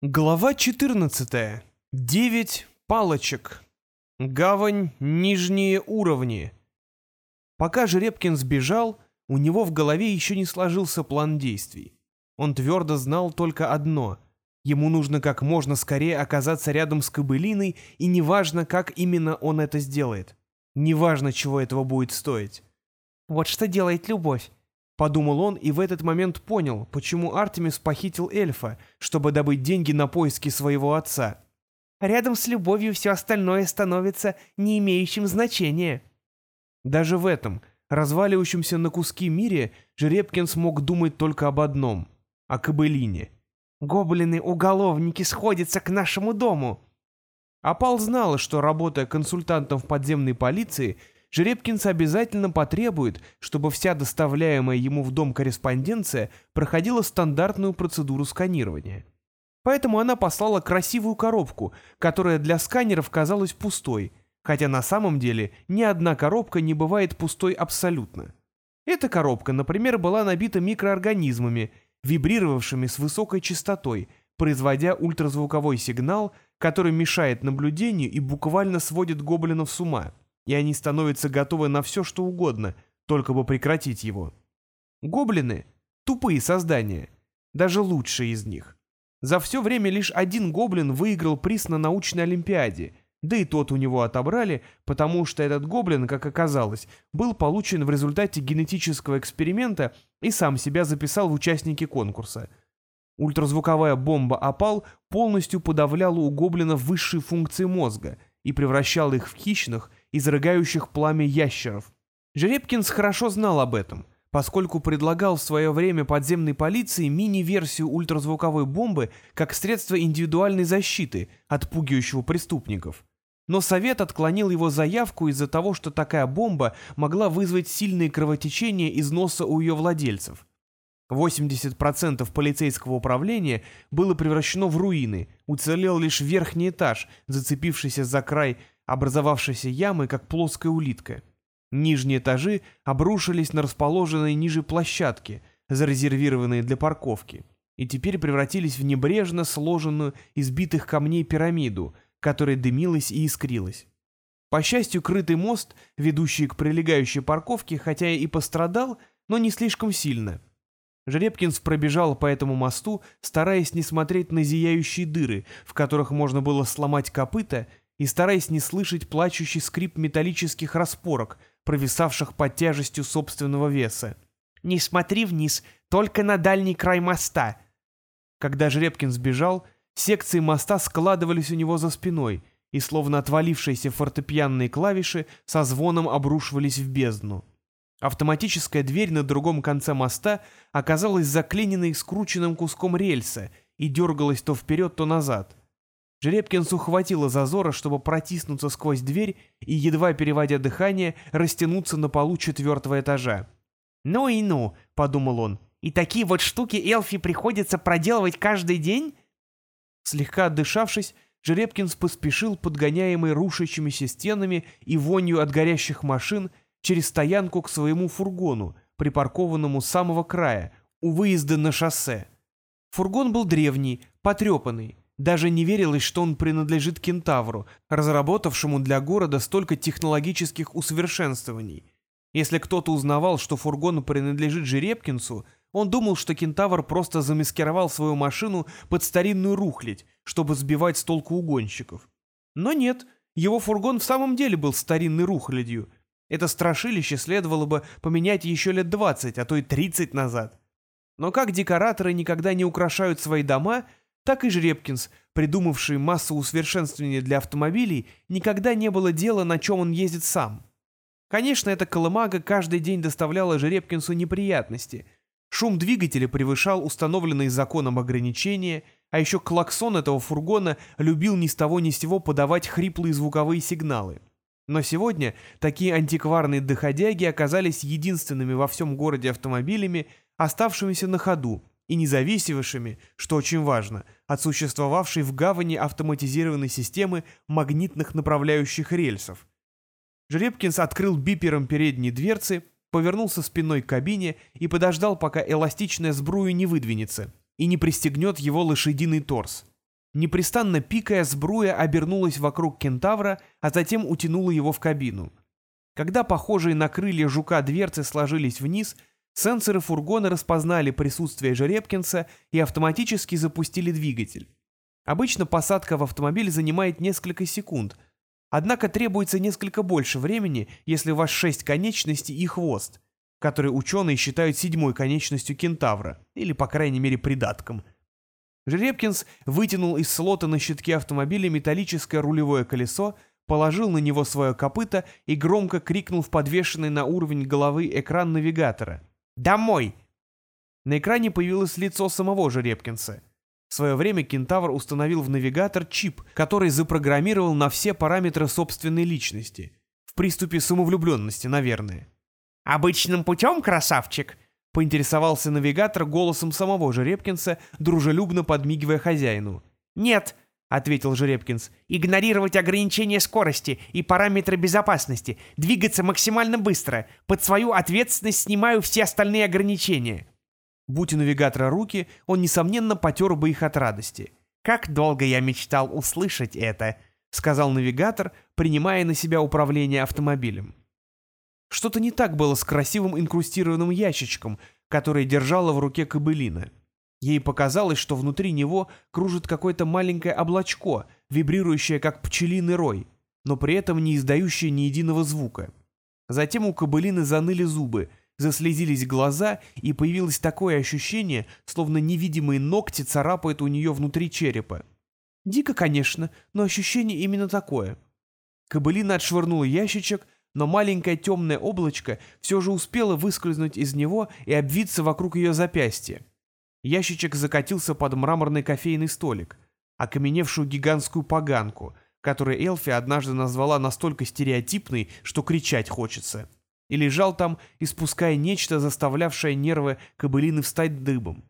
Глава 14. Девять палочек. Гавань нижние уровни. Пока Жеребкин сбежал, у него в голове еще не сложился план действий. Он твердо знал только одно. Ему нужно как можно скорее оказаться рядом с Кобылиной, и неважно, как именно он это сделает. Неважно, чего этого будет стоить. Вот что делает любовь. Подумал он и в этот момент понял, почему Артемис похитил эльфа, чтобы добыть деньги на поиски своего отца. Рядом с любовью все остальное становится не имеющим значения. Даже в этом, разваливающемся на куски мире, Жеребкин смог думать только об одном — о Кобылине. «Гоблины-уголовники сходятся к нашему дому!» Апал знала, что, работая консультантом в подземной полиции, Жеребкинс обязательно потребует, чтобы вся доставляемая ему в дом корреспонденция проходила стандартную процедуру сканирования. Поэтому она послала красивую коробку, которая для сканеров казалась пустой, хотя на самом деле ни одна коробка не бывает пустой абсолютно. Эта коробка, например, была набита микроорганизмами, вибрировавшими с высокой частотой, производя ультразвуковой сигнал, который мешает наблюдению и буквально сводит гоблинов с ума – и они становятся готовы на все, что угодно, только бы прекратить его. Гоблины — тупые создания, даже лучшие из них. За все время лишь один гоблин выиграл приз на научной олимпиаде, да и тот у него отобрали, потому что этот гоблин, как оказалось, был получен в результате генетического эксперимента и сам себя записал в участники конкурса. Ультразвуковая бомба «Опал» полностью подавляла у гоблинов высшие функции мозга и превращала их в хищных изрыгающих пламя ящеров. Жеребкинс хорошо знал об этом, поскольку предлагал в свое время подземной полиции мини-версию ультразвуковой бомбы как средство индивидуальной защиты, отпугивающего преступников. Но Совет отклонил его заявку из-за того, что такая бомба могла вызвать сильные кровотечения из носа у ее владельцев. 80% полицейского управления было превращено в руины, уцелел лишь верхний этаж, зацепившийся за край образовавшейся ямы, как плоская улитка. Нижние этажи обрушились на расположенные ниже площадки, зарезервированные для парковки, и теперь превратились в небрежно сложенную из битых камней пирамиду, которая дымилась и искрилась. По счастью, крытый мост, ведущий к прилегающей парковке, хотя и пострадал, но не слишком сильно. Жеребкинс пробежал по этому мосту, стараясь не смотреть на зияющие дыры, в которых можно было сломать копыта и стараясь не слышать плачущий скрип металлических распорок, провисавших под тяжестью собственного веса. «Не смотри вниз, только на дальний край моста!» Когда Жеребкин сбежал, секции моста складывались у него за спиной, и словно отвалившиеся фортепианные клавиши со звоном обрушивались в бездну. Автоматическая дверь на другом конце моста оказалась заклиненной скрученным куском рельса и дергалась то вперед, то назад. Жеребкинсу хватило зазора, чтобы протиснуться сквозь дверь и, едва переводя дыхание, растянуться на полу четвертого этажа. «Ну и ну», — подумал он, — «и такие вот штуки Элфи приходится проделывать каждый день?» Слегка отдышавшись, Жеребкинс поспешил, подгоняемый рушащимися стенами и вонью от горящих машин, через стоянку к своему фургону, припаркованному с самого края, у выезда на шоссе. Фургон был древний, потрепанный, даже не верилось, что он принадлежит кентавру, разработавшему для города столько технологических усовершенствований. Если кто-то узнавал, что фургон принадлежит Жеребкинсу, он думал, что кентавр просто замаскировал свою машину под старинную рухлядь, чтобы сбивать с толку угонщиков. Но нет, его фургон в самом деле был старинной рухлядью. Это страшилище следовало бы поменять еще лет 20, а то и 30 назад. Но как декораторы никогда не украшают свои дома – так и Жеребкинс, придумавший массу усовершенствований для автомобилей, никогда не было дела, на чем он ездит сам. Конечно, эта колымага каждый день доставляла Жеребкинсу неприятности. Шум двигателя превышал установленные законом ограничения, а еще клаксон этого фургона любил ни с того ни с сего подавать хриплые звуковые сигналы. Но сегодня такие антикварные доходяги оказались единственными во всем городе автомобилями, оставшимися на ходу, и не зависевшими, что очень важно, от существовавшей в гавани автоматизированной системы магнитных направляющих рельсов. Жеребкинс открыл бипером передние дверцы, повернулся спиной к кабине и подождал, пока эластичная сбруя не выдвинется и не пристегнет его лошадиный торс. Непрестанно пикая, сбруя обернулась вокруг кентавра, а затем утянула его в кабину. Когда похожие на крылья жука дверцы сложились вниз, сенсоры фургона распознали присутствие Жеребкинса и автоматически запустили двигатель. Обычно посадка в автомобиль занимает несколько секунд, однако требуется несколько больше времени, если у вас шесть конечностей и хвост, который ученые считают седьмой конечностью кентавра, или, по крайней мере, придатком – Жеребкинс вытянул из слота на щитке автомобиля металлическое рулевое колесо, положил на него свое копыто и громко крикнул в подвешенный на уровень головы экран навигатора. «Домой!» На экране появилось лицо самого Жеребкинса. В свое время Кентавр установил в навигатор чип, который запрограммировал на все параметры собственной личности. В приступе самовлюбленности, наверное. «Обычным путем, красавчик?» — поинтересовался навигатор голосом самого Жеребкинса, дружелюбно подмигивая хозяину. «Нет», — ответил Жеребкинс, — «игнорировать ограничения скорости и параметры безопасности, двигаться максимально быстро, под свою ответственность снимаю все остальные ограничения». Будь у навигатора руки, он, несомненно, потер бы их от радости. «Как долго я мечтал услышать это», — сказал навигатор, принимая на себя управление автомобилем. Что-то не так было с красивым инкрустированным ящичком, который держала в руке кобылина. Ей показалось, что внутри него кружит какое-то маленькое облачко, вибрирующее как пчелиный рой, но при этом не издающее ни единого звука. Затем у кобылины заныли зубы, заслезились глаза, и появилось такое ощущение, словно невидимые ногти царапают у нее внутри черепа. Дико, конечно, но ощущение именно такое. Кобылина отшвырнула ящичек, но маленькое темное облачко все же успело выскользнуть из него и обвиться вокруг ее запястья. Ящичек закатился под мраморный кофейный столик, окаменевшую гигантскую поганку, которую Элфи однажды назвала настолько стереотипной, что кричать хочется, и лежал там, испуская нечто, заставлявшее нервы кобылины встать дыбом.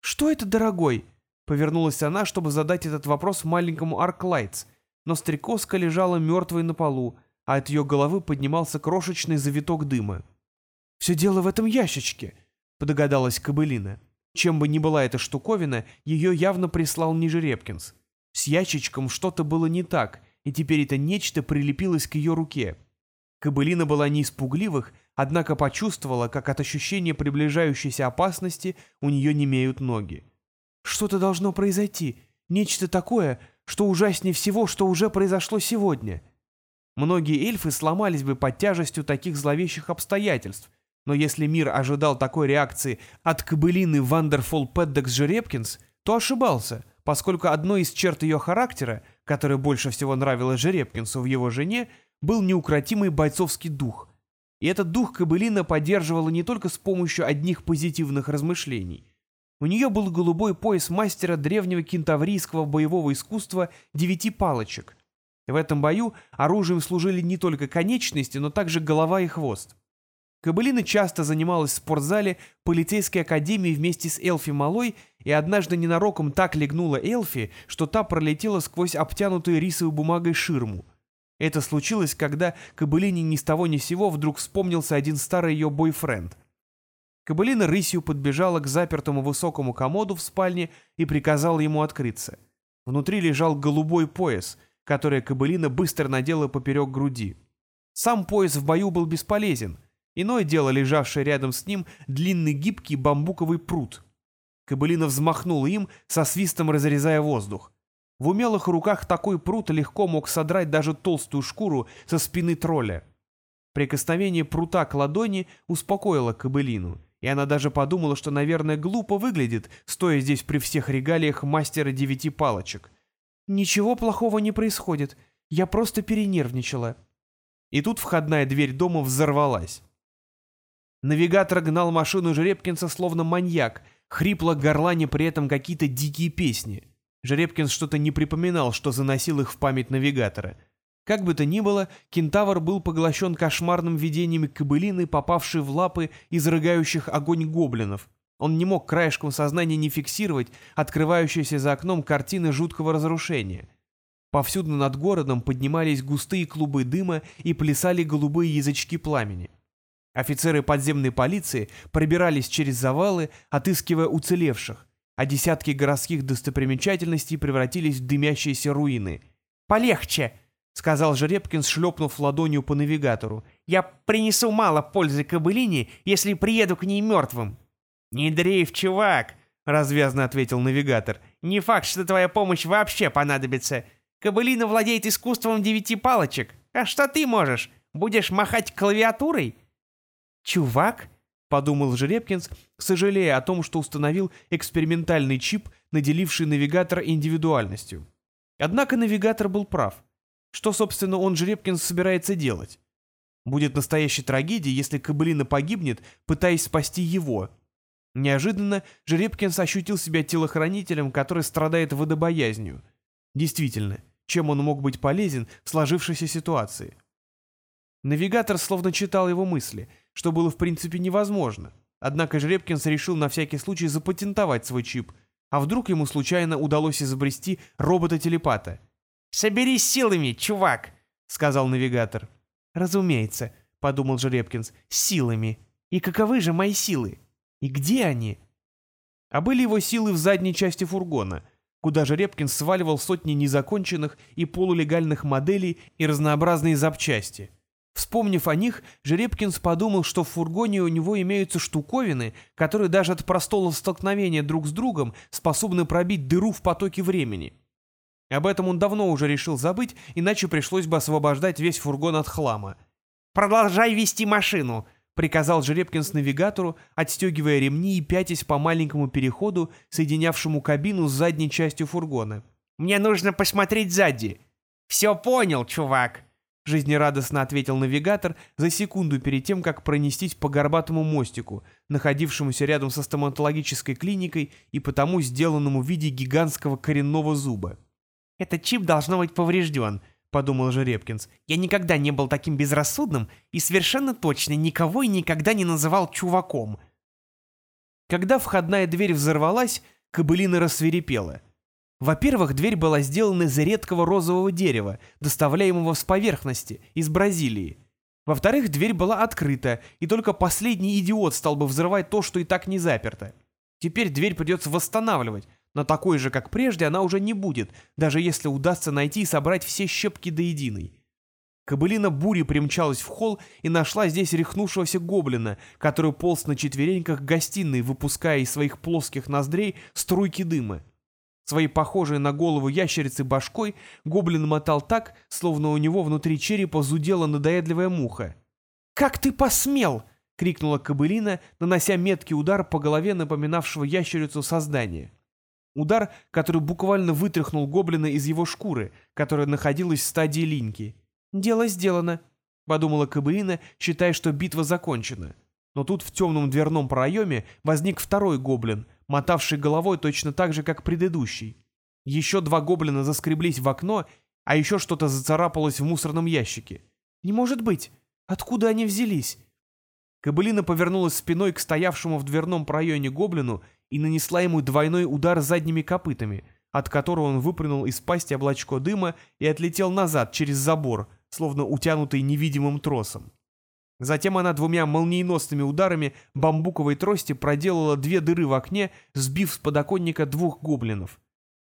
«Что это, дорогой?» — повернулась она, чтобы задать этот вопрос маленькому Арклайтс, но стрекозка лежала мертвой на полу, а от ее головы поднимался крошечный завиток дыма. «Все дело в этом ящичке», — подогадалась Кобылина. Чем бы ни была эта штуковина, ее явно прислал Нижерепкинс. С ящичком что-то было не так, и теперь это нечто прилепилось к ее руке. Кобылина была не испугливых, однако почувствовала, как от ощущения приближающейся опасности у нее немеют ноги. «Что-то должно произойти, нечто такое, что ужаснее всего, что уже произошло сегодня», Многие эльфы сломались бы под тяжестью таких зловещих обстоятельств, но если мир ожидал такой реакции от кобылины Вандерфол Пэддекс Жеребкинс, то ошибался, поскольку одной из черт ее характера, которая больше всего нравилась Жеребкинсу в его жене, был неукротимый бойцовский дух. И этот дух кобылина поддерживала не только с помощью одних позитивных размышлений. У нее был голубой пояс мастера древнего кентаврийского боевого искусства девяти палочек – в этом бою оружием служили не только конечности, но также голова и хвост. Кобылина часто занималась в спортзале полицейской академии вместе с Элфи Малой и однажды ненароком так легнула Элфи, что та пролетела сквозь обтянутую рисовой бумагой ширму. Это случилось, когда Кобылине ни с того ни сего вдруг вспомнился один старый ее бойфренд. Кобылина рысью подбежала к запертому высокому комоду в спальне и приказала ему открыться. Внутри лежал голубой пояс — которое кобылина быстро надела поперек груди. Сам пояс в бою был бесполезен. Иное дело, лежавшее рядом с ним, длинный гибкий бамбуковый пруд. Кобылина взмахнула им, со свистом разрезая воздух. В умелых руках такой пруд легко мог содрать даже толстую шкуру со спины тролля. Прикосновение прута к ладони успокоило кобылину, и она даже подумала, что, наверное, глупо выглядит, стоя здесь при всех регалиях мастера девяти палочек — «Ничего плохого не происходит. Я просто перенервничала». И тут входная дверь дома взорвалась. Навигатор гнал машину Жеребкинса словно маньяк, хрипло горлане при этом какие-то дикие песни. Жеребкинс что-то не припоминал, что заносил их в память навигатора. Как бы то ни было, кентавр был поглощен кошмарным видениями кобылины, попавшей в лапы изрыгающих огонь гоблинов — он не мог краешком сознания не фиксировать открывающиеся за окном картины жуткого разрушения. Повсюду над городом поднимались густые клубы дыма и плясали голубые язычки пламени. Офицеры подземной полиции пробирались через завалы, отыскивая уцелевших, а десятки городских достопримечательностей превратились в дымящиеся руины. «Полегче!» — сказал Жеребкин, шлепнув ладонью по навигатору. «Я принесу мало пользы кобылине, если приеду к ней мертвым». «Не дрейф, чувак!» — развязно ответил навигатор. «Не факт, что твоя помощь вообще понадобится. Кобылина владеет искусством девяти палочек. А что ты можешь? Будешь махать клавиатурой?» «Чувак?» — подумал Жеребкинс, сожалея о том, что установил экспериментальный чип, наделивший навигатор индивидуальностью. Однако навигатор был прав. Что, собственно, он, Жеребкинс, собирается делать? Будет настоящей трагедией, если Кобылина погибнет, пытаясь спасти его. Неожиданно Жеребкинс ощутил себя телохранителем, который страдает водобоязнью. Действительно, чем он мог быть полезен в сложившейся ситуации? Навигатор словно читал его мысли, что было в принципе невозможно. Однако Жеребкинс решил на всякий случай запатентовать свой чип, а вдруг ему случайно удалось изобрести робота-телепата. «Соберись силами, чувак!» — сказал навигатор. «Разумеется», — подумал Жеребкинс, — «силами. И каковы же мои силы? И где они?» А были его силы в задней части фургона, куда Жеребкинс сваливал сотни незаконченных и полулегальных моделей и разнообразные запчасти — Вспомнив о них, Жеребкинс подумал, что в фургоне у него имеются штуковины, которые даже от простого столкновения друг с другом способны пробить дыру в потоке времени. Об этом он давно уже решил забыть, иначе пришлось бы освобождать весь фургон от хлама. «Продолжай вести машину», — приказал Жеребкинс навигатору, отстегивая ремни и пятясь по маленькому переходу, соединявшему кабину с задней частью фургона. «Мне нужно посмотреть сзади». «Все понял, чувак», — жизнерадостно ответил навигатор за секунду перед тем, как пронестись по горбатому мостику, находившемуся рядом со стоматологической клиникой и потому сделанному в виде гигантского коренного зуба. «Этот чип должно быть поврежден», — подумал Жеребкинс. «Я никогда не был таким безрассудным и совершенно точно никого и никогда не называл чуваком». Когда входная дверь взорвалась, кобылина рассверепела — во-первых, дверь была сделана из редкого розового дерева, доставляемого с поверхности, из Бразилии. Во-вторых, дверь была открыта, и только последний идиот стал бы взрывать то, что и так не заперто. Теперь дверь придется восстанавливать, но такой же, как прежде, она уже не будет, даже если удастся найти и собрать все щепки до единой. Кобылина бури примчалась в холл и нашла здесь рехнувшегося гоблина, который полз на четвереньках гостиной, выпуская из своих плоских ноздрей струйки дыма. Своей похожей на голову ящерицы башкой гоблин мотал так, словно у него внутри черепа зудела надоедливая муха. «Как ты посмел!» — крикнула кобылина, нанося меткий удар по голове напоминавшего ящерицу создания. Удар, который буквально вытряхнул гоблина из его шкуры, которая находилась в стадии линьки. «Дело сделано», — подумала кобылина, считая, что битва закончена. Но тут в темном дверном проеме возник второй гоблин, мотавший головой точно так же, как предыдущий. Еще два гоблина заскреблись в окно, а еще что-то зацарапалось в мусорном ящике. «Не может быть! Откуда они взялись?» Кобылина повернулась спиной к стоявшему в дверном проеме гоблину и нанесла ему двойной удар задними копытами, от которого он выпрыгнул из пасти облачко дыма и отлетел назад через забор, словно утянутый невидимым тросом. Затем она двумя молниеносными ударами бамбуковой трости проделала две дыры в окне, сбив с подоконника двух гоблинов.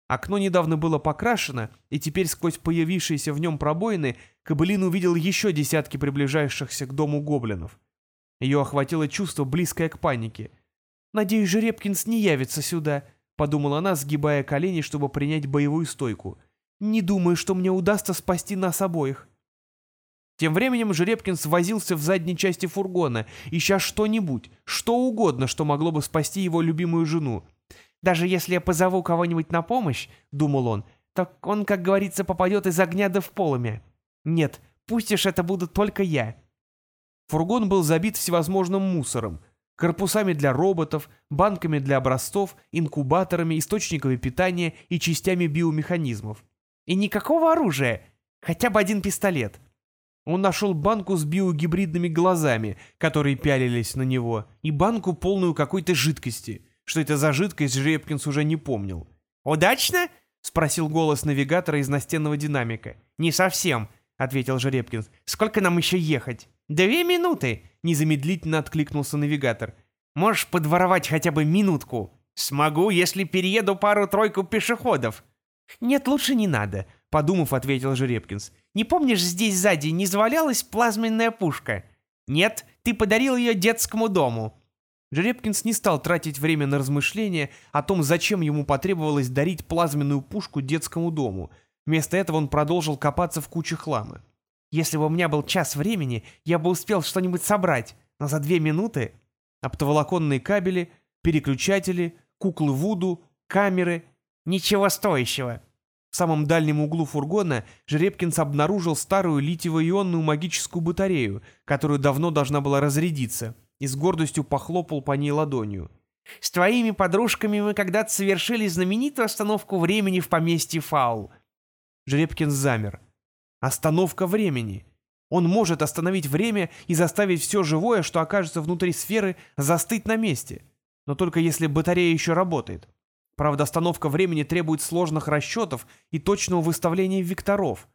Окно недавно было покрашено, и теперь сквозь появившиеся в нем пробоины Кобылин увидел еще десятки приближающихся к дому гоблинов. Ее охватило чувство, близкое к панике. «Надеюсь, Жеребкинс не явится сюда», — подумала она, сгибая колени, чтобы принять боевую стойку. «Не думаю, что мне удастся спасти нас обоих». Тем временем Жеребкин свозился в задней части фургона, ища что-нибудь, что угодно, что могло бы спасти его любимую жену. «Даже если я позову кого-нибудь на помощь, — думал он, — то он, как говорится, попадет из огня да в полымя. Нет, пусть уж это буду только я». Фургон был забит всевозможным мусором, корпусами для роботов, банками для образцов, инкубаторами, источниками питания и частями биомеханизмов. И никакого оружия, хотя бы один пистолет — он нашел банку с биогибридными глазами, которые пялились на него, и банку, полную какой-то жидкости. Что это за жидкость, Жеребкинс уже не помнил. «Удачно?» — спросил голос навигатора из настенного динамика. «Не совсем», — ответил Жеребкинс. «Сколько нам еще ехать?» «Две минуты», — незамедлительно откликнулся навигатор. «Можешь подворовать хотя бы минутку?» «Смогу, если перееду пару-тройку пешеходов». «Нет, лучше не надо», — подумав, ответил Жеребкинс. «Не помнишь, здесь сзади не завалялась плазменная пушка?» «Нет, ты подарил ее детскому дому». Жеребкинс не стал тратить время на размышления о том, зачем ему потребовалось дарить плазменную пушку детскому дому. Вместо этого он продолжил копаться в куче хлама. «Если бы у меня был час времени, я бы успел что-нибудь собрать, но за две минуты...» Оптоволоконные кабели, переключатели, куклы Вуду, камеры. Ничего стоящего. В самом дальнем углу фургона Жеребкинс обнаружил старую литиево-ионную магическую батарею, которая давно должна была разрядиться, и с гордостью похлопал по ней ладонью. «С твоими подружками мы когда-то совершили знаменитую остановку времени в поместье Фаул». Жеребкинс замер. «Остановка времени!» Он может остановить время и заставить все живое, что окажется внутри сферы, застыть на месте. Но только если батарея еще работает. Правда, остановка времени требует сложных расчетов и точного выставления векторов.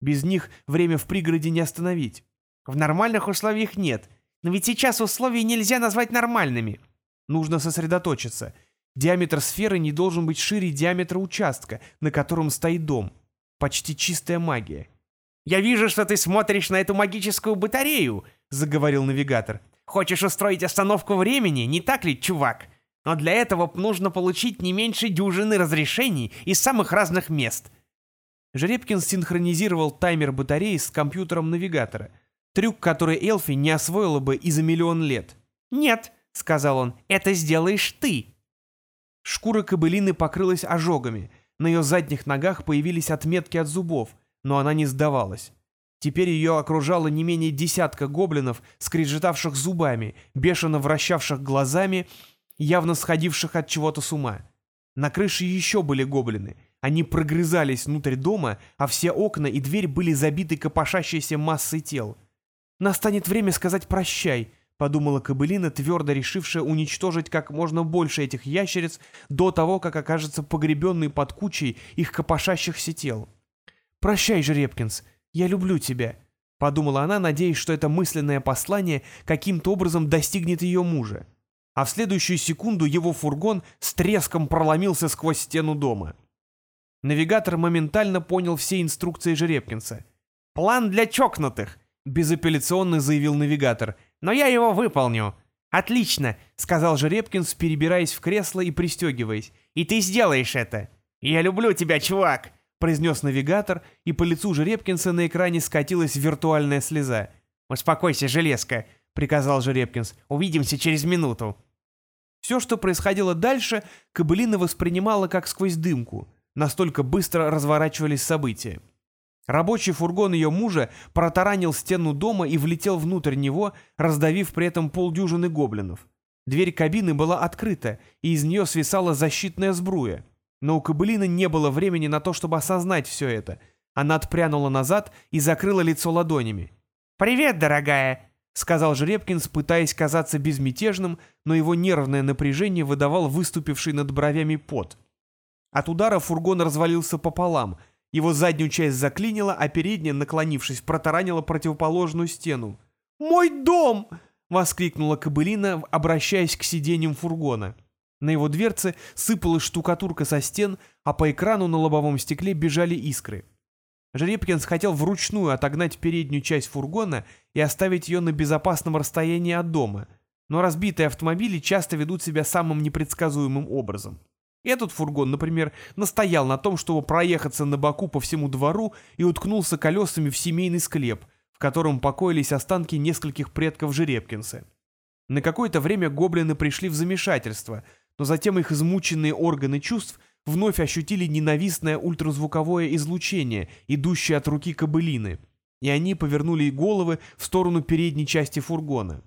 Без них время в пригороде не остановить. В нормальных условиях нет. Но ведь сейчас условия нельзя назвать нормальными. Нужно сосредоточиться. Диаметр сферы не должен быть шире диаметра участка, на котором стоит дом. Почти чистая магия. «Я вижу, что ты смотришь на эту магическую батарею», — заговорил навигатор. «Хочешь устроить остановку времени, не так ли, чувак? Но для этого нужно получить не меньше дюжины разрешений из самых разных мест». Жеребкин синхронизировал таймер батареи с компьютером навигатора. Трюк, который Элфи не освоила бы и за миллион лет. «Нет», — сказал он, — «это сделаешь ты». Шкура кобылины покрылась ожогами. На ее задних ногах появились отметки от зубов — но она не сдавалась. Теперь ее окружало не менее десятка гоблинов, скрежетавших зубами, бешено вращавших глазами, явно сходивших от чего-то с ума. На крыше еще были гоблины. Они прогрызались внутрь дома, а все окна и дверь были забиты копошащейся массой тел. «Настанет время сказать «прощай», — подумала Кобылина, твердо решившая уничтожить как можно больше этих ящериц до того, как окажется погребенный под кучей их копошащихся тел. «Прощай, Жеребкинс, я люблю тебя», — подумала она, надеясь, что это мысленное послание каким-то образом достигнет ее мужа. А в следующую секунду его фургон с треском проломился сквозь стену дома. Навигатор моментально понял все инструкции Жеребкинса. «План для чокнутых», — безапелляционно заявил навигатор. «Но я его выполню». «Отлично», — сказал Жеребкинс, перебираясь в кресло и пристегиваясь. «И ты сделаешь это». «Я люблю тебя, чувак», — произнес навигатор, и по лицу Жеребкинса на экране скатилась виртуальная слеза. «Успокойся, железка», — приказал Жеребкинс. «Увидимся через минуту». Все, что происходило дальше, Кобылина воспринимала как сквозь дымку. Настолько быстро разворачивались события. Рабочий фургон ее мужа протаранил стену дома и влетел внутрь него, раздавив при этом полдюжины гоблинов. Дверь кабины была открыта, и из нее свисала защитная сбруя. Но у Кобылины не было времени на то, чтобы осознать все это. Она отпрянула назад и закрыла лицо ладонями. «Привет, дорогая!» — сказал Жеребкинс, пытаясь казаться безмятежным, но его нервное напряжение выдавал выступивший над бровями пот. От удара фургон развалился пополам, его заднюю часть заклинило, а передняя, наклонившись, протаранила противоположную стену. «Мой дом!» — воскликнула Кобылина, обращаясь к сиденьям фургона. На его дверце сыпалась штукатурка со стен, а по экрану на лобовом стекле бежали искры. Жеребкинс хотел вручную отогнать переднюю часть фургона и оставить ее на безопасном расстоянии от дома, но разбитые автомобили часто ведут себя самым непредсказуемым образом. Этот фургон, например, настоял на том, чтобы проехаться на боку по всему двору и уткнулся колесами в семейный склеп, в котором покоились останки нескольких предков Жеребкинса. На какое-то время гоблины пришли в замешательство — но затем их измученные органы чувств вновь ощутили ненавистное ультразвуковое излучение, идущее от руки кобылины, и они повернули головы в сторону передней части фургона.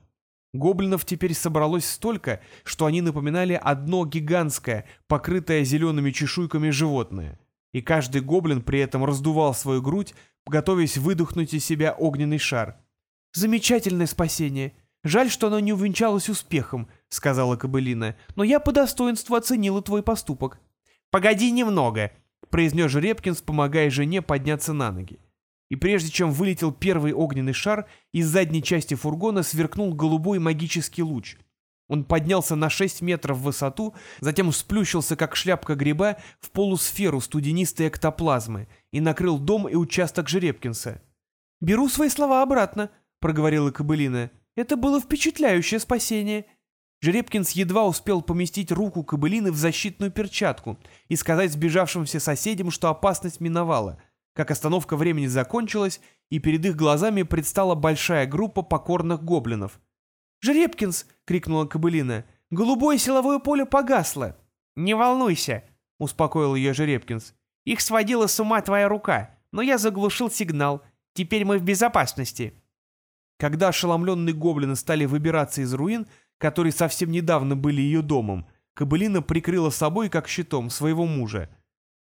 Гоблинов теперь собралось столько, что они напоминали одно гигантское, покрытое зелеными чешуйками животное. И каждый гоблин при этом раздувал свою грудь, готовясь выдохнуть из себя огненный шар. «Замечательное спасение!» Жаль, что оно не увенчалось успехом», — сказала Кобылина, «но я по достоинству оценила твой поступок». «Погоди немного», — произнес Жеребкинс, помогая жене подняться на ноги. И прежде чем вылетел первый огненный шар, из задней части фургона сверкнул голубой магический луч. Он поднялся на 6 метров в высоту, затем сплющился, как шляпка гриба, в полусферу студенистой эктоплазмы и накрыл дом и участок Жеребкинса. «Беру свои слова обратно», — проговорила Кобылина. «Это было впечатляющее спасение». Жеребкинс едва успел поместить руку Кобылины в защитную перчатку и сказать сбежавшимся соседям, что опасность миновала, как остановка времени закончилась, и перед их глазами предстала большая группа покорных гоблинов. «Жеребкинс!» — крикнула Кобылина. «Голубое силовое поле погасло!» «Не волнуйся!» — успокоил ее Жеребкинс. «Их сводила с ума твоя рука, но я заглушил сигнал. Теперь мы в безопасности». Когда ошеломленные гоблины стали выбираться из руин, которые совсем недавно были ее домом, Кобылина прикрыла собой, как щитом, своего мужа.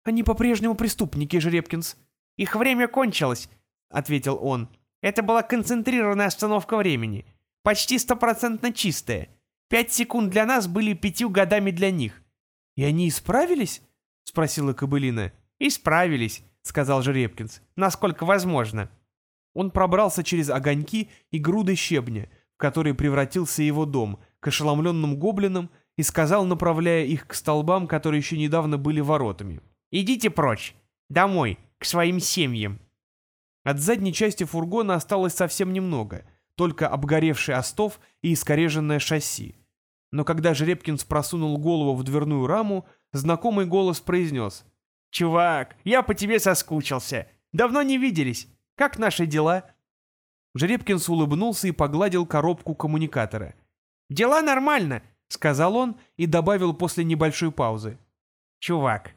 «Они по-прежнему преступники, Жеребкинс». «Их время кончилось», — ответил он. «Это была концентрированная остановка времени. Почти стопроцентно чистая. Пять секунд для нас были пятью годами для них». «И они исправились?» — спросила Кобылина. «Исправились», — сказал Жеребкинс. «Насколько возможно». Он пробрался через огоньки и груды щебня, в которые превратился его дом, к ошеломленным гоблинам и сказал, направляя их к столбам, которые еще недавно были воротами. «Идите прочь, домой, к своим семьям». От задней части фургона осталось совсем немного, только обгоревший остов и искореженное шасси. Но когда Жеребкинс просунул голову в дверную раму, знакомый голос произнес. «Чувак, я по тебе соскучился. Давно не виделись. Как наши дела?» Жеребкинс улыбнулся и погладил коробку коммуникатора. «Дела нормально», — сказал он и добавил после небольшой паузы. «Чувак,